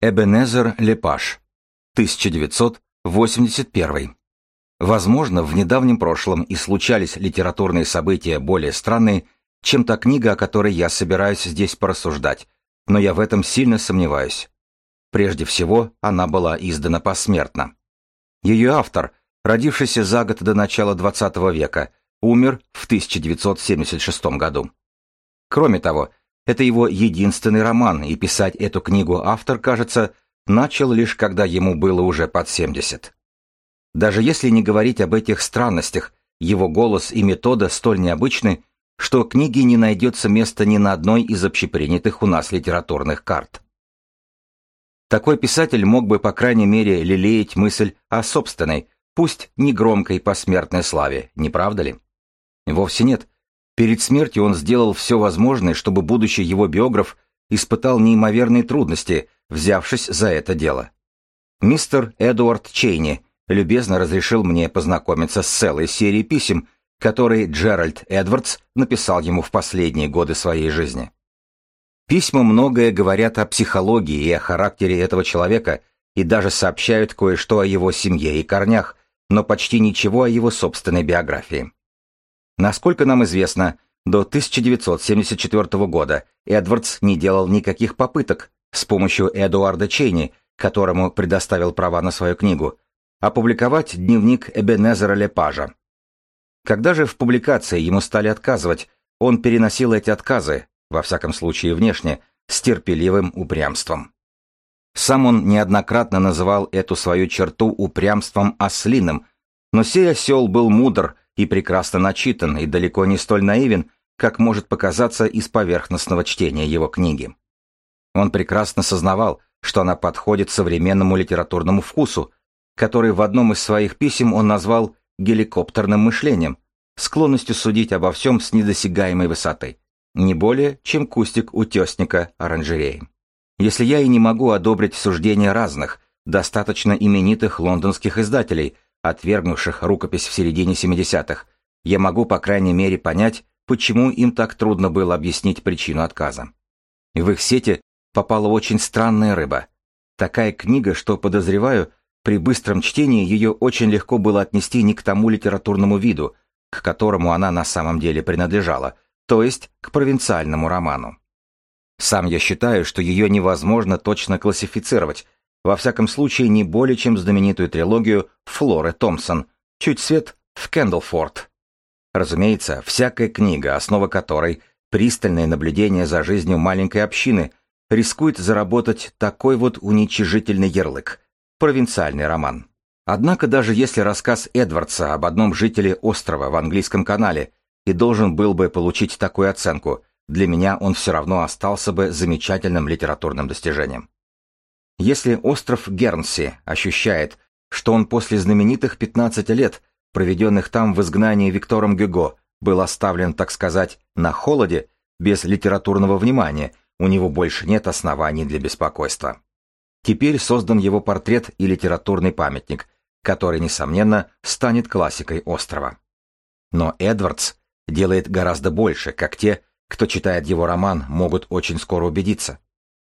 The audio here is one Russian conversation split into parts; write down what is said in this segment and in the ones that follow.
Эбенезер Лепаш, 1981. Возможно, в недавнем прошлом и случались литературные события более странные, чем та книга, о которой я собираюсь здесь порассуждать, но я в этом сильно сомневаюсь. Прежде всего, она была издана посмертно. Ее автор, родившийся за год до начала XX века, умер в 1976 году. Кроме того, это его единственный роман, и писать эту книгу автор, кажется, начал лишь когда ему было уже под 70. Даже если не говорить об этих странностях, его голос и метода столь необычны, что книге не найдется места ни на одной из общепринятых у нас литературных карт. Такой писатель мог бы, по крайней мере, лелеять мысль о собственной, пусть не громкой посмертной славе, не правда ли? Вовсе нет. Перед смертью он сделал все возможное, чтобы будущий его биограф испытал неимоверные трудности, взявшись за это дело. Мистер Эдуард Чейни любезно разрешил мне познакомиться с целой серией писем, которые Джеральд Эдвардс написал ему в последние годы своей жизни. Письма многое говорят о психологии и о характере этого человека и даже сообщают кое-что о его семье и корнях, но почти ничего о его собственной биографии. Насколько нам известно, до 1974 года Эдвардс не делал никаких попыток с помощью Эдуарда Чейни, которому предоставил права на свою книгу, опубликовать дневник Эбенезера Лепажа. Когда же в публикации ему стали отказывать, он переносил эти отказы, во всяком случае внешне, с терпеливым упрямством. Сам он неоднократно называл эту свою черту упрямством ослиным, но сей осел был мудр и прекрасно начитан и далеко не столь наивен, как может показаться из поверхностного чтения его книги. Он прекрасно сознавал, что она подходит современному литературному вкусу, который в одном из своих писем он назвал геликоптерным мышлением, склонностью судить обо всем с недосягаемой высоты, не более, чем кустик утесника оранжереи. Если я и не могу одобрить суждения разных, достаточно именитых лондонских издателей – отвергнувших рукопись в середине 70-х, я могу, по крайней мере, понять, почему им так трудно было объяснить причину отказа. В их сети попала очень странная рыба. Такая книга, что, подозреваю, при быстром чтении ее очень легко было отнести не к тому литературному виду, к которому она на самом деле принадлежала, то есть к провинциальному роману. Сам я считаю, что ее невозможно точно классифицировать, во всяком случае, не более чем знаменитую трилогию Флоры Томпсон «Чуть свет в Кендлфорд». Разумеется, всякая книга, основа которой пристальное наблюдение за жизнью маленькой общины, рискует заработать такой вот уничижительный ярлык – провинциальный роман. Однако даже если рассказ Эдвардса об одном жителе острова в английском канале и должен был бы получить такую оценку, для меня он все равно остался бы замечательным литературным достижением. Если остров Гернси ощущает, что он после знаменитых 15 лет, проведенных там в изгнании Виктором Гюго, был оставлен, так сказать, на холоде, без литературного внимания, у него больше нет оснований для беспокойства. Теперь создан его портрет и литературный памятник, который, несомненно, станет классикой острова. Но Эдвардс делает гораздо больше, как те, кто читает его роман, могут очень скоро убедиться.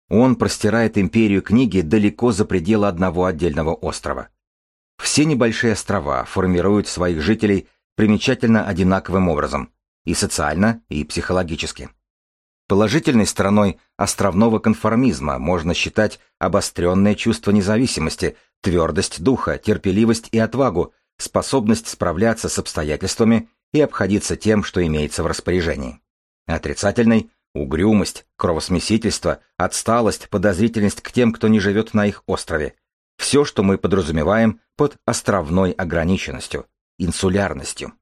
Он простирает империю книги далеко за пределы одного отдельного острова. Все небольшие острова формируют своих жителей примечательно одинаковым образом, и социально, и психологически. Положительной стороной островного конформизма можно считать обостренное чувство независимости, твердость духа, терпеливость и отвагу, способность справляться с обстоятельствами и обходиться тем, что имеется в распоряжении. Отрицательной Угрюмость, кровосмесительство, отсталость, подозрительность к тем, кто не живет на их острове. Все, что мы подразумеваем под островной ограниченностью, инсулярностью.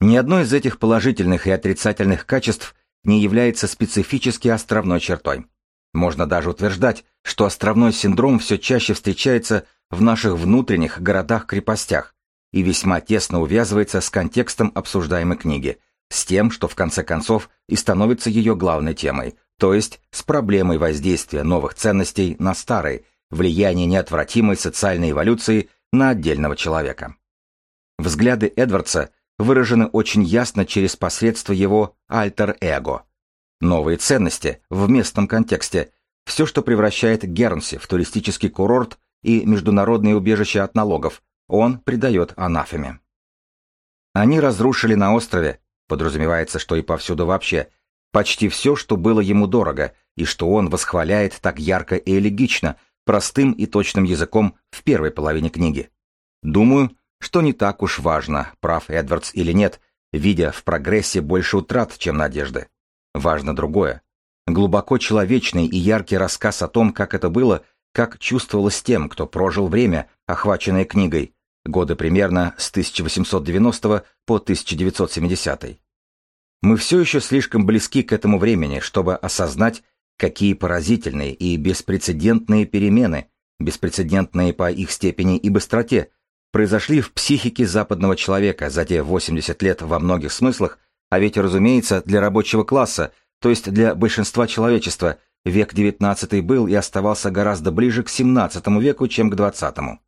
Ни одно из этих положительных и отрицательных качеств не является специфически островной чертой. Можно даже утверждать, что островной синдром все чаще встречается в наших внутренних городах-крепостях и весьма тесно увязывается с контекстом обсуждаемой книги – с тем, что в конце концов и становится ее главной темой, то есть с проблемой воздействия новых ценностей на старые, влияние неотвратимой социальной эволюции на отдельного человека. Взгляды Эдвардса выражены очень ясно через посредство его альтер-эго. Новые ценности в местном контексте все, что превращает Гернси в туристический курорт и международное убежище от налогов, он придает анафеме. Они разрушили на острове, подразумевается, что и повсюду вообще, почти все, что было ему дорого, и что он восхваляет так ярко и элегично, простым и точным языком в первой половине книги. Думаю, что не так уж важно, прав Эдвардс или нет, видя в прогрессе больше утрат, чем надежды. Важно другое. Глубоко человечный и яркий рассказ о том, как это было, как чувствовалось тем, кто прожил время, охваченное книгой, годы примерно с 1890 по 1970. Мы все еще слишком близки к этому времени, чтобы осознать, какие поразительные и беспрецедентные перемены, беспрецедентные по их степени и быстроте, произошли в психике западного человека за те 80 лет во многих смыслах, а ведь, разумеется, для рабочего класса, то есть для большинства человечества, век XIX был и оставался гораздо ближе к XVII веку, чем к XX.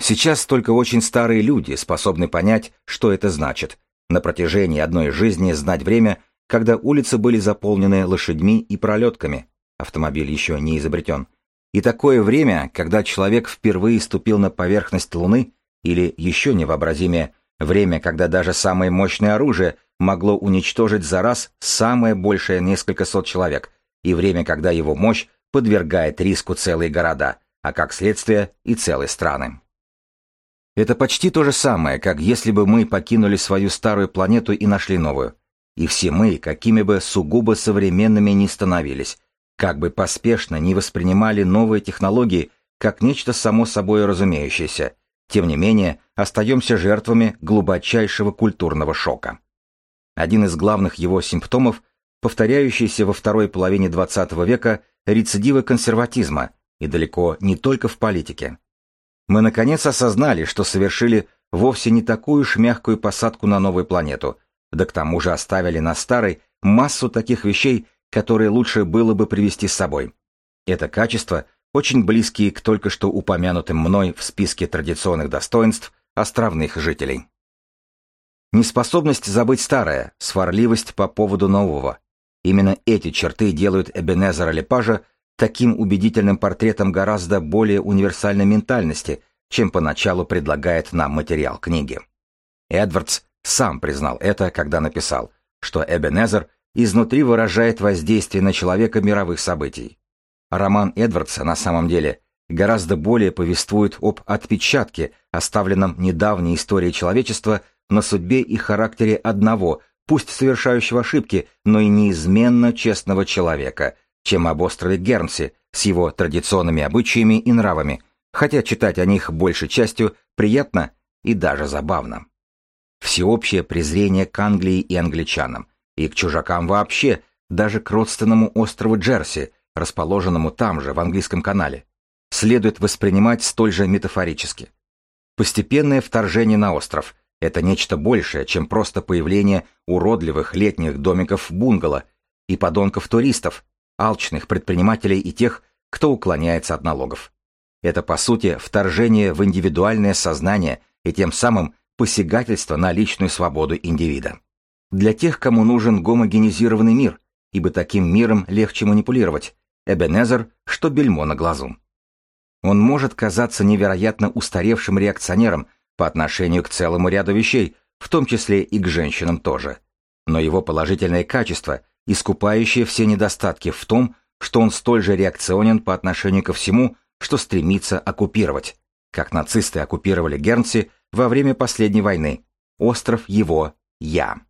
Сейчас только очень старые люди способны понять, что это значит, на протяжении одной жизни знать время, когда улицы были заполнены лошадьми и пролетками, автомобиль еще не изобретен, и такое время, когда человек впервые ступил на поверхность Луны, или еще невообразимее, время, когда даже самое мощное оружие могло уничтожить за раз самое большее несколько сот человек, и время, когда его мощь подвергает риску целые города, а как следствие и целые страны. Это почти то же самое, как если бы мы покинули свою старую планету и нашли новую. И все мы, какими бы сугубо современными ни становились, как бы поспешно не воспринимали новые технологии как нечто само собой разумеющееся, тем не менее остаемся жертвами глубочайшего культурного шока. Один из главных его симптомов – повторяющийся во второй половине XX века рецидивы консерватизма, и далеко не только в политике. Мы наконец осознали, что совершили вовсе не такую уж мягкую посадку на новую планету, да к тому же оставили на старой массу таких вещей, которые лучше было бы привести с собой. Это качества, очень близкие к только что упомянутым мной в списке традиционных достоинств островных жителей. Неспособность забыть старое, сварливость по поводу нового. Именно эти черты делают Эбенезера Лепажа таким убедительным портретом гораздо более универсальной ментальности, чем поначалу предлагает нам материал книги. Эдвардс сам признал это, когда написал, что Эбенезер изнутри выражает воздействие на человека мировых событий. Роман Эдвардса на самом деле гораздо более повествует об отпечатке, оставленном недавней историей человечества на судьбе и характере одного, пусть совершающего ошибки, но и неизменно честного человека – чем об острове Гернси с его традиционными обычаями и нравами, хотя читать о них большей частью приятно и даже забавно. Всеобщее презрение к Англии и англичанам, и к чужакам вообще, даже к родственному острову Джерси, расположенному там же, в английском канале, следует воспринимать столь же метафорически. Постепенное вторжение на остров – это нечто большее, чем просто появление уродливых летних домиков бунгало и подонков-туристов, алчных предпринимателей и тех, кто уклоняется от налогов. Это, по сути, вторжение в индивидуальное сознание и тем самым посягательство на личную свободу индивида. Для тех, кому нужен гомогенизированный мир, ибо таким миром легче манипулировать, Эбенезер, что бельмо на глазу. Он может казаться невероятно устаревшим реакционером по отношению к целому ряду вещей, в том числе и к женщинам тоже. Но его положительное качество искупающее все недостатки в том, что он столь же реакционен по отношению ко всему, что стремится оккупировать, как нацисты оккупировали Гернси во время последней войны. Остров его «Я».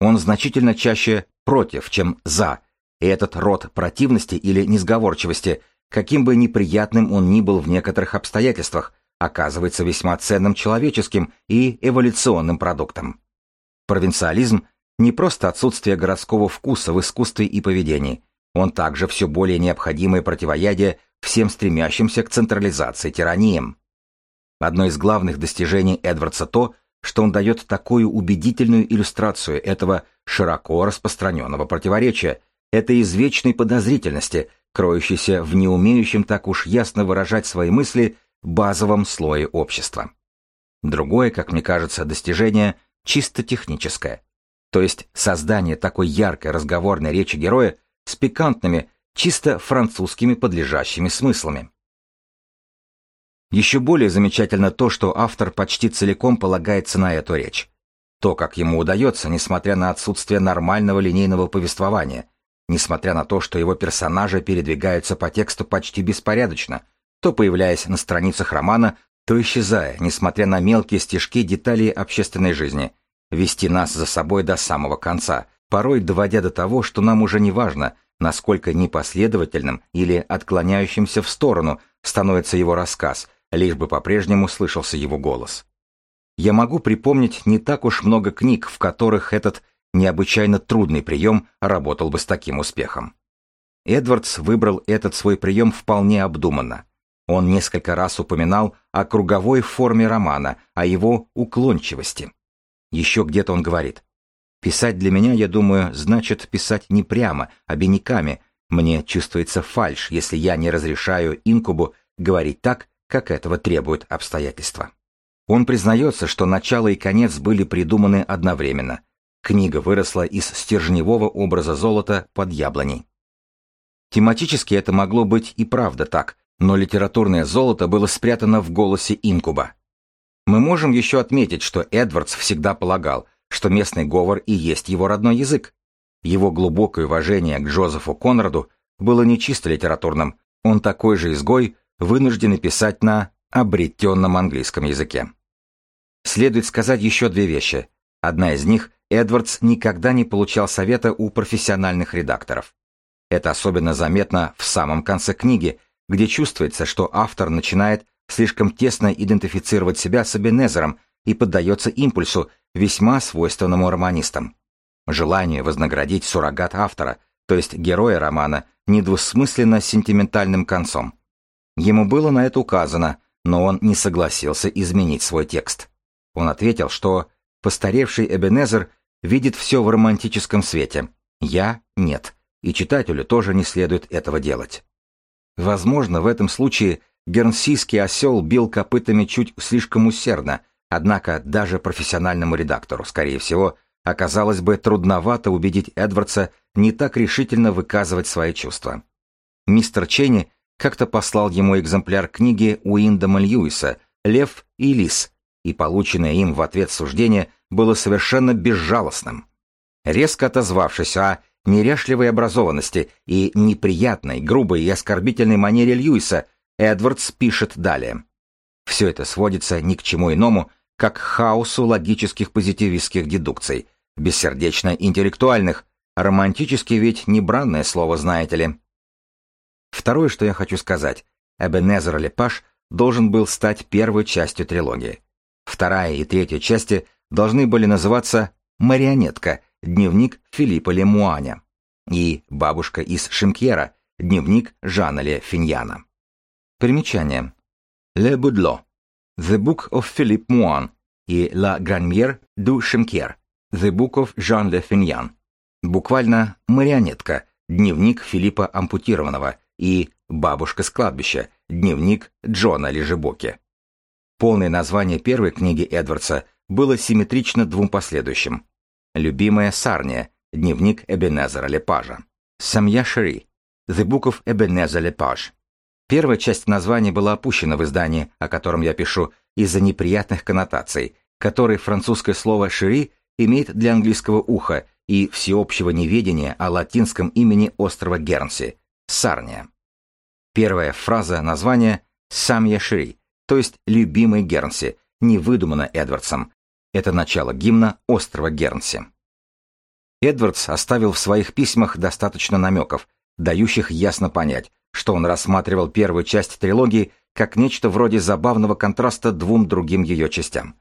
Он значительно чаще против, чем за, и этот род противности или несговорчивости, каким бы неприятным он ни был в некоторых обстоятельствах, оказывается весьма ценным человеческим и эволюционным продуктом. Провинциализм не просто отсутствие городского вкуса в искусстве и поведении, он также все более необходимое противоядие всем стремящимся к централизации тираниям. Одно из главных достижений Эдвардса то, что он дает такую убедительную иллюстрацию этого широко распространенного противоречия, этой извечной подозрительности, кроющейся в неумеющем так уж ясно выражать свои мысли базовом слое общества. Другое, как мне кажется, достижение чисто техническое. То есть создание такой яркой разговорной речи героя с пикантными, чисто французскими подлежащими смыслами. Еще более замечательно то, что автор почти целиком полагается на эту речь. То, как ему удается, несмотря на отсутствие нормального линейного повествования, несмотря на то, что его персонажи передвигаются по тексту почти беспорядочно, то появляясь на страницах романа, то исчезая, несмотря на мелкие стежки деталей общественной жизни, вести нас за собой до самого конца, порой доводя до того, что нам уже не важно, насколько непоследовательным или отклоняющимся в сторону становится его рассказ, лишь бы по-прежнему слышался его голос. Я могу припомнить не так уж много книг, в которых этот необычайно трудный прием работал бы с таким успехом. Эдвардс выбрал этот свой прием вполне обдуманно. Он несколько раз упоминал о круговой форме романа, о его уклончивости. Еще где-то он говорит, «Писать для меня, я думаю, значит писать не прямо, обиняками. Мне чувствуется фальшь, если я не разрешаю инкубу говорить так, как этого требуют обстоятельства». Он признается, что начало и конец были придуманы одновременно. Книга выросла из стержневого образа золота под яблоней. Тематически это могло быть и правда так, но литературное золото было спрятано в голосе инкуба. Мы можем еще отметить, что Эдвардс всегда полагал, что местный говор и есть его родной язык. Его глубокое уважение к Джозефу Конраду было не чисто литературным, он такой же изгой, вынужденный писать на обретенном английском языке. Следует сказать еще две вещи. Одна из них – Эдвардс никогда не получал совета у профессиональных редакторов. Это особенно заметно в самом конце книги, где чувствуется, что автор начинает слишком тесно идентифицировать себя с Эбенезером и поддается импульсу, весьма свойственному романистам. Желание вознаградить суррогат автора, то есть героя романа, недвусмысленно сентиментальным концом. Ему было на это указано, но он не согласился изменить свой текст. Он ответил, что постаревший Эбенезер видит все в романтическом свете. Я — нет, и читателю тоже не следует этого делать. Возможно, в этом случае гернсийский осел бил копытами чуть слишком усердно, однако даже профессиональному редактору, скорее всего, оказалось бы трудновато убедить Эдвардса не так решительно выказывать свои чувства. Мистер Ченни как-то послал ему экземпляр книги Уиндома Льюиса «Лев и лис», и полученное им в ответ суждение было совершенно безжалостным. Резко отозвавшись о неряшливой образованности и неприятной, грубой и оскорбительной манере Льюиса, Эдвардс пишет далее. Все это сводится ни к чему иному, как к хаосу логических позитивистских дедукций, бессердечно-интеллектуальных, романтически ведь не бранное слово, знаете ли. Второе, что я хочу сказать, Эбенезер Лепаш должен был стать первой частью трилогии. Вторая и третья части должны были называться «Марионетка. Дневник Филиппа Лемуаня» и «Бабушка из Шимкьера. Дневник Жана Ле Финьяна». Примечание. «Le Boudelot. The Book of Philippe Moine» и «La Granmière du Chimquier. The Book of Jean Le Fignan». Буквально «Марионетка. Дневник Филиппа Ампутированного» и «Бабушка с кладбища. Дневник Джона Лежебоки». Полное название первой книги Эдвардса было симметрично двум последующим. «Любимая Сарния. Дневник Эбенезера Лепажа». «Самья Шери. The Book of Ebenezer Lepage». Первая часть названия была опущена в издании, о котором я пишу, из-за неприятных коннотаций, которые французское слово «шери» имеет для английского уха и всеобщего неведения о латинском имени острова Гернси – Сарния. Первая фраза названия «Самья Шери», то есть любимый Гернси, не выдумано Эдвардсом. Это начало гимна острова Гернси. Эдвардс оставил в своих письмах достаточно намеков, дающих ясно понять, что он рассматривал первую часть трилогии как нечто вроде забавного контраста двум другим ее частям.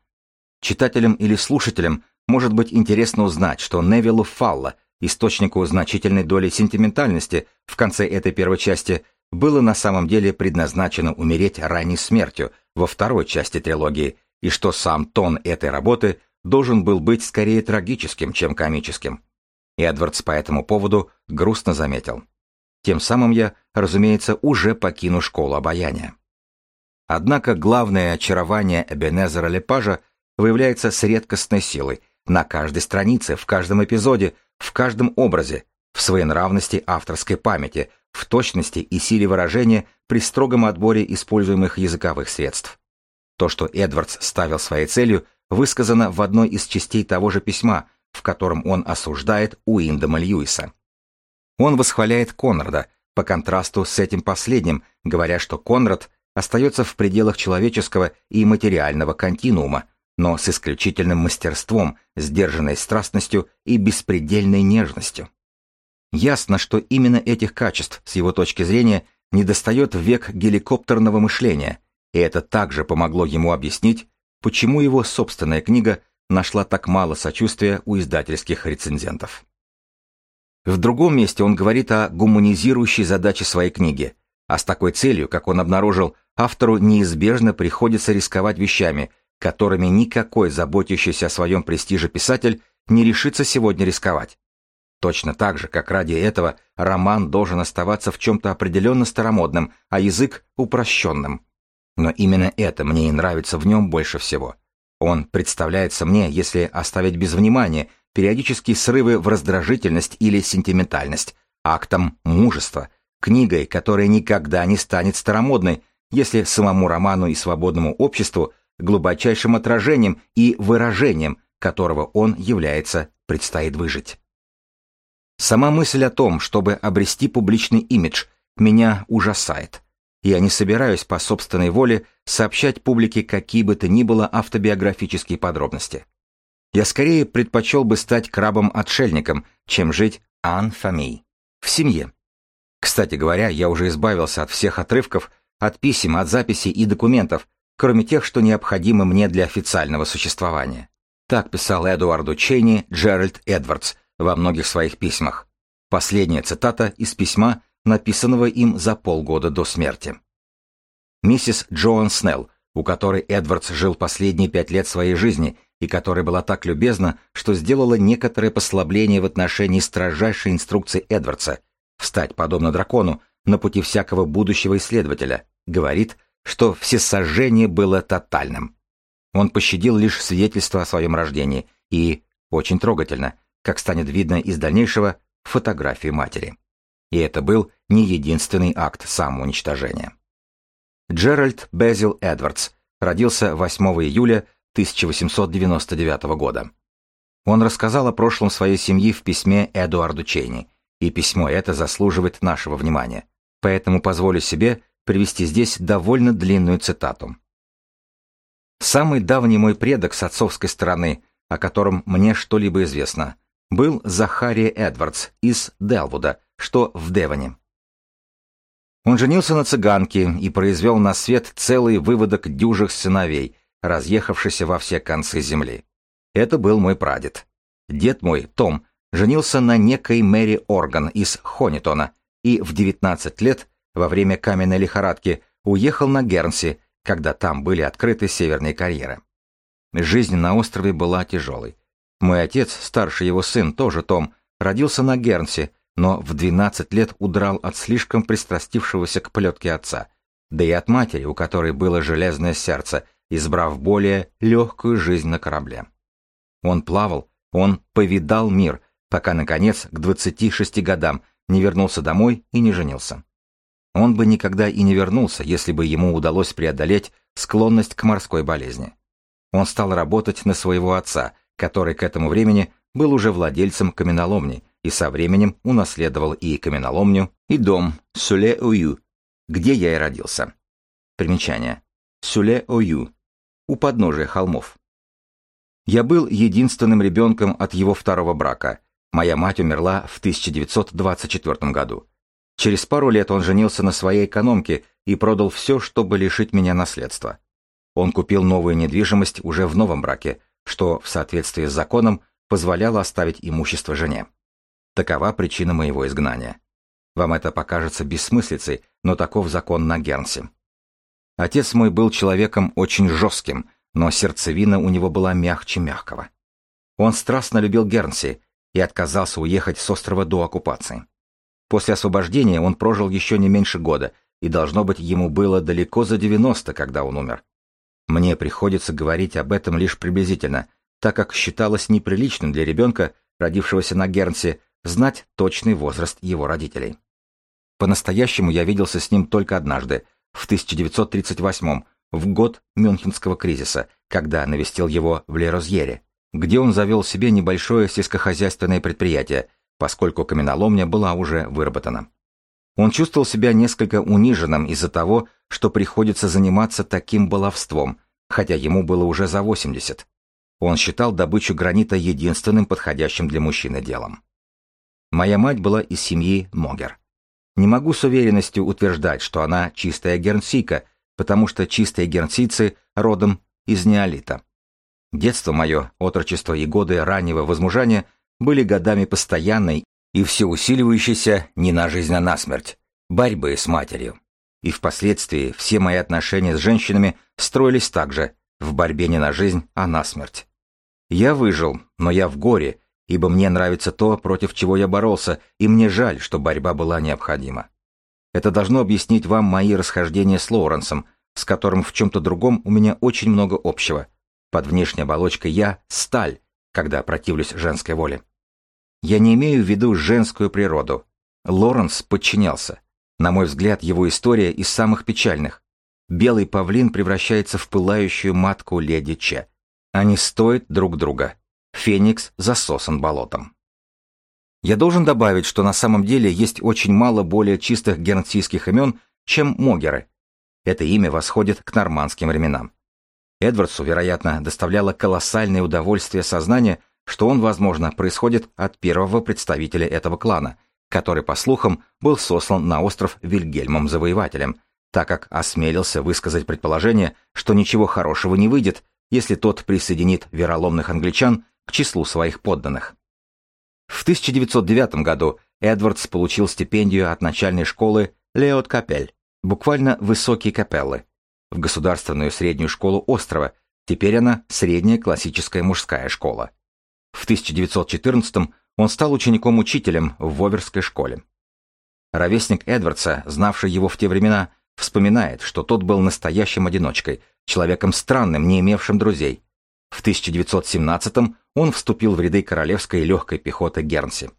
Читателям или слушателям может быть интересно узнать, что Невиллу Фалла, источнику значительной доли сентиментальности в конце этой первой части, было на самом деле предназначено умереть ранней смертью во второй части трилогии, и что сам тон этой работы должен был быть скорее трагическим, чем комическим. Эдвардс по этому поводу грустно заметил. Тем самым я, разумеется, уже покину школу обаяния. Однако главное очарование Эбенезера Лепажа выявляется с редкостной силой на каждой странице, в каждом эпизоде, в каждом образе, в своей нравности авторской памяти, в точности и силе выражения при строгом отборе используемых языковых средств. То, что Эдвардс ставил своей целью, высказано в одной из частей того же письма, в котором он осуждает Уиндома Льюиса. Он восхваляет Конрада, по контрасту с этим последним, говоря, что Конрад остается в пределах человеческого и материального континуума, но с исключительным мастерством, сдержанной страстностью и беспредельной нежностью. Ясно, что именно этих качеств, с его точки зрения, недостает в век геликоптерного мышления, и это также помогло ему объяснить, почему его собственная книга нашла так мало сочувствия у издательских рецензентов. В другом месте он говорит о гуманизирующей задаче своей книги, а с такой целью, как он обнаружил, автору неизбежно приходится рисковать вещами, которыми никакой заботящийся о своем престиже писатель не решится сегодня рисковать. Точно так же, как ради этого роман должен оставаться в чем-то определенно старомодным, а язык — упрощенным. Но именно это мне и нравится в нем больше всего. Он представляется мне, если оставить без внимания, периодические срывы в раздражительность или сентиментальность, актом мужества, книгой, которая никогда не станет старомодной, если самому роману и свободному обществу глубочайшим отражением и выражением, которого он является, предстоит выжить. Сама мысль о том, чтобы обрести публичный имидж, меня ужасает. Я не собираюсь по собственной воле сообщать публике какие бы то ни было автобиографические подробности. Я скорее предпочел бы стать крабом-отшельником, чем жить ан фами в семье. Кстати говоря, я уже избавился от всех отрывков, от писем, от записей и документов, кроме тех, что необходимы мне для официального существования. Так писал Эдуарду Чейни Джеральд Эдвардс во многих своих письмах. Последняя цитата из письма, написанного им за полгода до смерти. Миссис Джоан Снелл, у которой Эдвардс жил последние пять лет своей жизни и которая была так любезна, что сделала некоторое послабление в отношении строжайшей инструкции Эдвардса встать, подобно дракону, на пути всякого будущего исследователя, говорит, что всесожжение было тотальным. Он пощадил лишь свидетельство о своем рождении и, очень трогательно, как станет видно из дальнейшего, фотографию матери. И это был не единственный акт самоуничтожения. Джеральд Безил Эдвардс родился 8 июля 1899 года. Он рассказал о прошлом своей семьи в письме Эдуарду Чейни, и письмо это заслуживает нашего внимания, поэтому позволю себе привести здесь довольно длинную цитату. «Самый давний мой предок с отцовской стороны, о котором мне что-либо известно, был Захария Эдвардс из Делвуда, что в Девоне. Он женился на цыганке и произвел на свет целый выводок дюжих сыновей, разъехавшихся во все концы земли. Это был мой прадед. Дед мой, Том, женился на некой Мэри Орган из Хонитона и в 19 лет во время каменной лихорадки уехал на Гернси, когда там были открыты северные карьеры. Жизнь на острове была тяжелой. Мой отец, старший его сын, тоже Том, родился на Гернси, но в 12 лет удрал от слишком пристрастившегося к плетке отца, да и от матери, у которой было железное сердце, избрав более легкую жизнь на корабле. Он плавал, он повидал мир, пока, наконец, к 26 годам не вернулся домой и не женился. Он бы никогда и не вернулся, если бы ему удалось преодолеть склонность к морской болезни. Он стал работать на своего отца, который к этому времени был уже владельцем каменоломни и со временем унаследовал и каменоломню, и дом Суле-Ою, где я и родился. Примечание. Суле-Ою. У подножия холмов. Я был единственным ребенком от его второго брака. Моя мать умерла в 1924 году. Через пару лет он женился на своей экономке и продал все, чтобы лишить меня наследства. Он купил новую недвижимость уже в новом браке, что, в соответствии с законом, позволяло оставить имущество жене. Такова причина моего изгнания. Вам это покажется бессмыслицей, но таков закон на Гернсе. Отец мой был человеком очень жестким, но сердцевина у него была мягче мягкого. Он страстно любил Гернси и отказался уехать с острова до оккупации. После освобождения он прожил еще не меньше года, и, должно быть, ему было далеко за 90, когда он умер. Мне приходится говорить об этом лишь приблизительно, так как считалось неприличным для ребенка, родившегося на Гернсе, знать точный возраст его родителей. По-настоящему я виделся с ним только однажды, в 1938 в год Мюнхенского кризиса, когда навестил его в Лерозьере, где он завел себе небольшое сельскохозяйственное предприятие, поскольку каменоломня была уже выработана. Он чувствовал себя несколько униженным из-за того, что приходится заниматься таким баловством, хотя ему было уже за 80. Он считал добычу гранита единственным подходящим для мужчины делом. Моя мать была из семьи Могер. Не могу с уверенностью утверждать, что она чистая гернсийка, потому что чистые гернсийцы родом из неолита. Детство мое, отрочество и годы раннего возмужания были годами постоянной и все усиливающейся не на жизнь, а на смерть, борьбы с матерью. И впоследствии все мои отношения с женщинами строились так же, в борьбе не на жизнь, а на смерть. Я выжил, но я в горе, ибо мне нравится то, против чего я боролся, и мне жаль, что борьба была необходима. Это должно объяснить вам мои расхождения с Лоуренсом, с которым в чем-то другом у меня очень много общего. Под внешней оболочкой я — сталь, когда противлюсь женской воле. Я не имею в виду женскую природу. Лоренс подчинялся. На мой взгляд, его история из самых печальных. Белый павлин превращается в пылающую матку леди Че. Они стоят друг друга. Феникс засосан болотом. Я должен добавить, что на самом деле есть очень мало более чистых гернсийских имен, чем Могеры. Это имя восходит к нормандским временам. Эдвардсу, вероятно, доставляло колоссальное удовольствие сознание, что он, возможно, происходит от первого представителя этого клана, который, по слухам, был сослан на остров Вильгельмом Завоевателем, так как осмелился высказать предположение, что ничего хорошего не выйдет, если тот присоединит вероломных англичан к числу своих подданных. В 1909 году Эдвардс получил стипендию от начальной школы Леот Капель, буквально «высокие капеллы», в государственную среднюю школу острова, теперь она средняя классическая мужская школа. В 1914 он стал учеником-учителем в Воверской школе. Ровесник Эдвардса, знавший его в те времена, вспоминает, что тот был настоящим одиночкой, человеком странным, не имевшим друзей. В 1917 он вступил в ряды королевской легкой пехоты Гернси.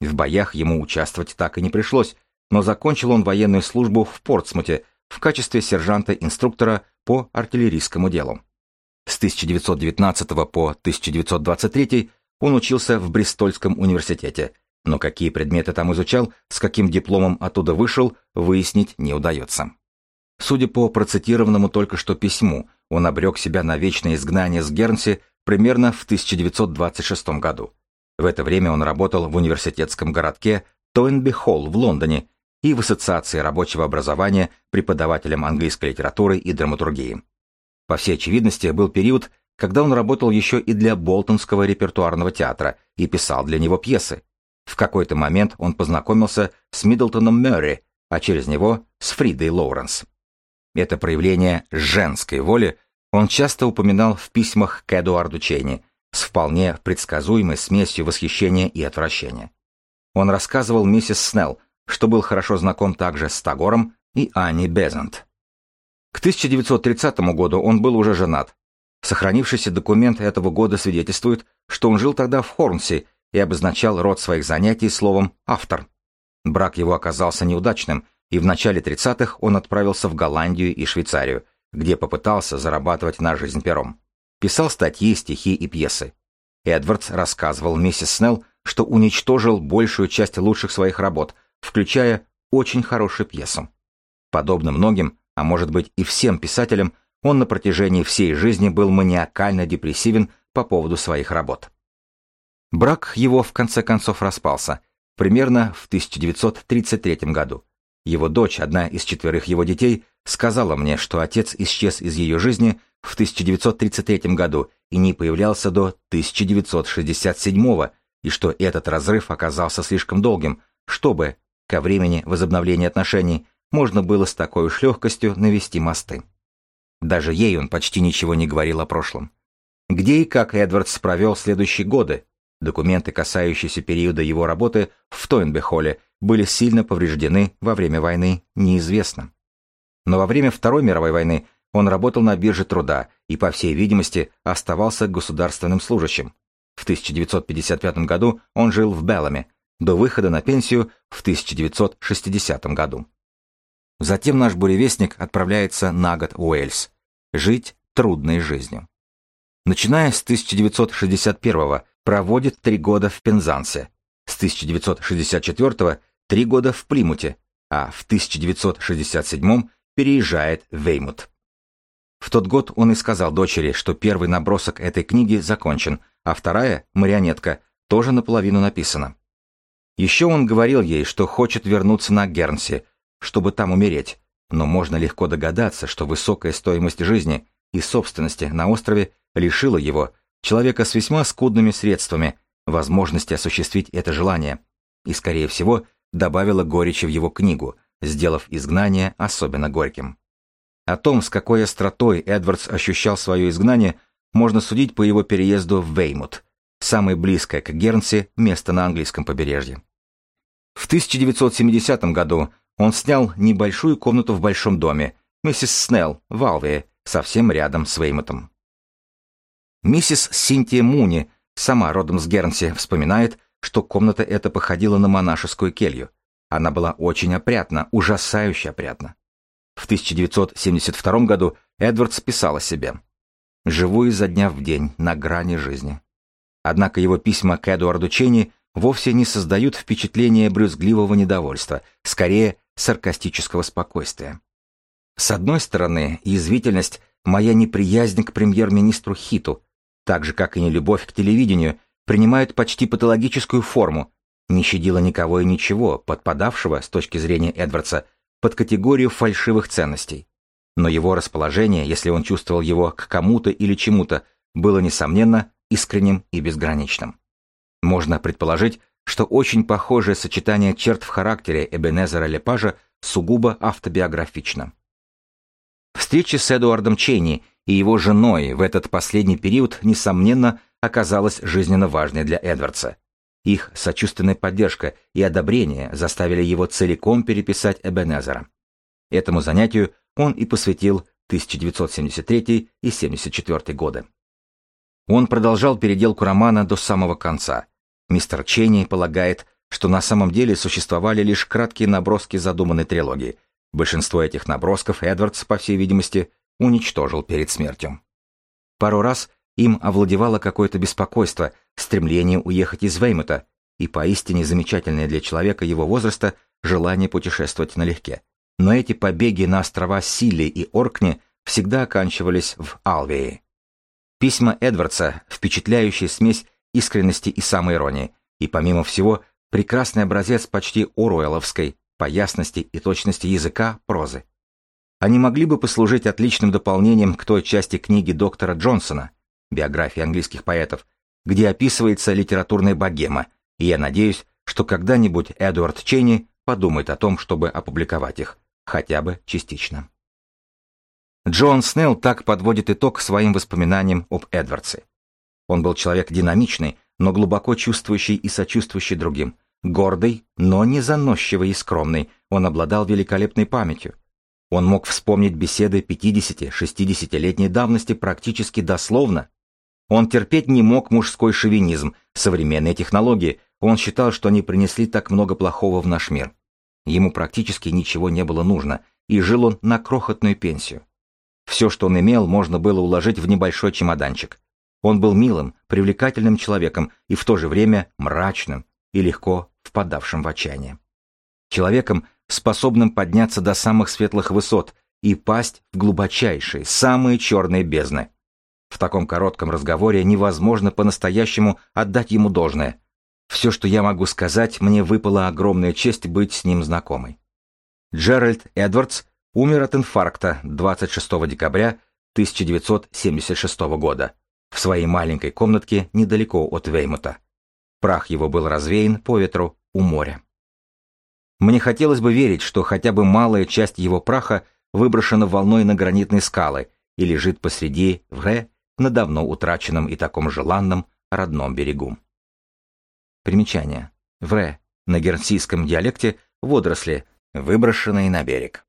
В боях ему участвовать так и не пришлось, но закончил он военную службу в Портсмуте в качестве сержанта-инструктора по артиллерийскому делу. С 1919 по 1923 он учился в Бристольском университете, но какие предметы там изучал, с каким дипломом оттуда вышел, выяснить не удается. Судя по процитированному только что письму, он обрек себя на вечное изгнание с Гернси примерно в 1926 году. В это время он работал в университетском городке Тойнби-Холл в Лондоне и в Ассоциации рабочего образования преподавателем английской литературы и драматургии. По всей очевидности, был период, когда он работал еще и для Болтонского репертуарного театра и писал для него пьесы. В какой-то момент он познакомился с Миддлтоном Мюррей, а через него с Фридой Лоуренс. Это проявление женской воли он часто упоминал в письмах к Эдуарду Чейни с вполне предсказуемой смесью восхищения и отвращения. Он рассказывал миссис Снелл, что был хорошо знаком также с Тагором и Анни Безант. К 1930 году он был уже женат. Сохранившийся документ этого года свидетельствует, что он жил тогда в Хорнсе и обозначал род своих занятий словом «автор». Брак его оказался неудачным, и в начале 30-х он отправился в Голландию и Швейцарию, где попытался зарабатывать на жизнь пером. Писал статьи, стихи и пьесы. Эдвардс рассказывал миссис Снелл, что уничтожил большую часть лучших своих работ, включая очень хорошую пьесу. Подобно многим, а может быть и всем писателям, он на протяжении всей жизни был маниакально депрессивен по поводу своих работ. Брак его в конце концов распался, примерно в 1933 году. Его дочь, одна из четверых его детей, сказала мне, что отец исчез из ее жизни в 1933 году и не появлялся до 1967 и что этот разрыв оказался слишком долгим, чтобы, ко времени возобновления отношений, можно было с такой уж легкостью навести мосты. Даже ей он почти ничего не говорил о прошлом. Где и как Эдвардс провел следующие годы? Документы, касающиеся периода его работы в Тойнбехолле, были сильно повреждены во время войны, неизвестно. Но во время Второй мировой войны он работал на бирже труда и, по всей видимости, оставался государственным служащим. В 1955 году он жил в Белламе, до выхода на пенсию в 1960 году. Затем наш буревестник отправляется на год в Уэльс. Жить трудной жизнью. Начиная с 1961 проводит три года в Пензансе, с 1964 три года в Плимуте, а в 1967 переезжает в Веймут. В тот год он и сказал дочери, что первый набросок этой книги закончен, а вторая, марионетка, тоже наполовину написана. Еще он говорил ей, что хочет вернуться на Гернси, чтобы там умереть, но можно легко догадаться, что высокая стоимость жизни и собственности на острове лишила его, человека с весьма скудными средствами, возможности осуществить это желание, и, скорее всего, добавила горечи в его книгу, сделав изгнание особенно горьким. О том, с какой остротой Эдвардс ощущал свое изгнание, можно судить по его переезду в Веймут, самое близкое к Гернси место на английском побережье. В 1970 году он снял небольшую комнату в большом доме, миссис Снелл, в Алвее, совсем рядом с Веймутом. Миссис Синтия Муни, сама родом с Гернси, вспоминает, что комната эта походила на монашескую келью. Она была очень опрятна, ужасающе опрятна. В 1972 году Эдвардс писал о себе. «Живу изо дня в день, на грани жизни». Однако его письма к Эдуарду Ченни вовсе не создают впечатления брюзгливого недовольства, скорее саркастического спокойствия. С одной стороны, язвительность – моя неприязнь к премьер-министру Хиту, так же, как и нелюбовь к телевидению, принимают почти патологическую форму, не щадила никого и ничего, подпадавшего, с точки зрения Эдвардса, под категорию фальшивых ценностей. Но его расположение, если он чувствовал его к кому-то или чему-то, было, несомненно, искренним и безграничным. Можно предположить, что очень похожее сочетание черт в характере Эбенезера Лепажа сугубо автобиографично. Встреча с Эдуардом Чейни и его женой в этот последний период, несомненно, оказалась жизненно важной для Эдвардса. Их сочувственная поддержка и одобрение заставили его целиком переписать Эбенезера. Этому занятию он и посвятил 1973 и 74 годы. Он продолжал переделку романа до самого конца. Мистер Ченни полагает, что на самом деле существовали лишь краткие наброски задуманной трилогии. Большинство этих набросков Эдвардс, по всей видимости, уничтожил перед смертью. Пару раз им овладевало какое-то беспокойство, стремление уехать из Веймута и поистине замечательное для человека его возраста желание путешествовать налегке. Но эти побеги на острова Сили и Оркни всегда оканчивались в Алвее. Письма Эдвардса – впечатляющая смесь искренности и самоиронии, и, помимо всего, прекрасный образец почти оруэлловской, по ясности и точности языка, прозы. Они могли бы послужить отличным дополнением к той части книги доктора Джонсона, биографии английских поэтов, где описывается литературная богема, и я надеюсь, что когда-нибудь Эдуард Ченни подумает о том, чтобы опубликовать их, хотя бы частично. Джон Снелл так подводит итог своим воспоминаниям об Эдвардсе. Он был человек динамичный, но глубоко чувствующий и сочувствующий другим. Гордый, но не заносчивый и скромный, он обладал великолепной памятью. Он мог вспомнить беседы 50-60-летней давности практически дословно, он терпеть не мог мужской шовинизм, современные технологии, он считал, что они принесли так много плохого в наш мир. Ему практически ничего не было нужно, и жил он на крохотную пенсию. Все, что он имел, можно было уложить в небольшой чемоданчик. Он был милым, привлекательным человеком и в то же время мрачным и легко впадавшим в отчаяние. Человеком, способным подняться до самых светлых высот и пасть в глубочайшие, самые черные бездны. В таком коротком разговоре невозможно по-настоящему отдать ему должное. Все, что я могу сказать, мне выпала огромная честь быть с ним знакомой. Джеральд Эдвардс умер от инфаркта 26 декабря 1976 года в своей маленькой комнатке недалеко от Веймута. Прах его был развеян по ветру у моря. Мне хотелось бы верить, что хотя бы малая часть его праха выброшена волной на гранитные скалы и лежит посреди Вре на давно утраченном и таком желанном родном берегу. Примечание. Вре. На гернсийском диалекте водоросли, выброшенные на берег.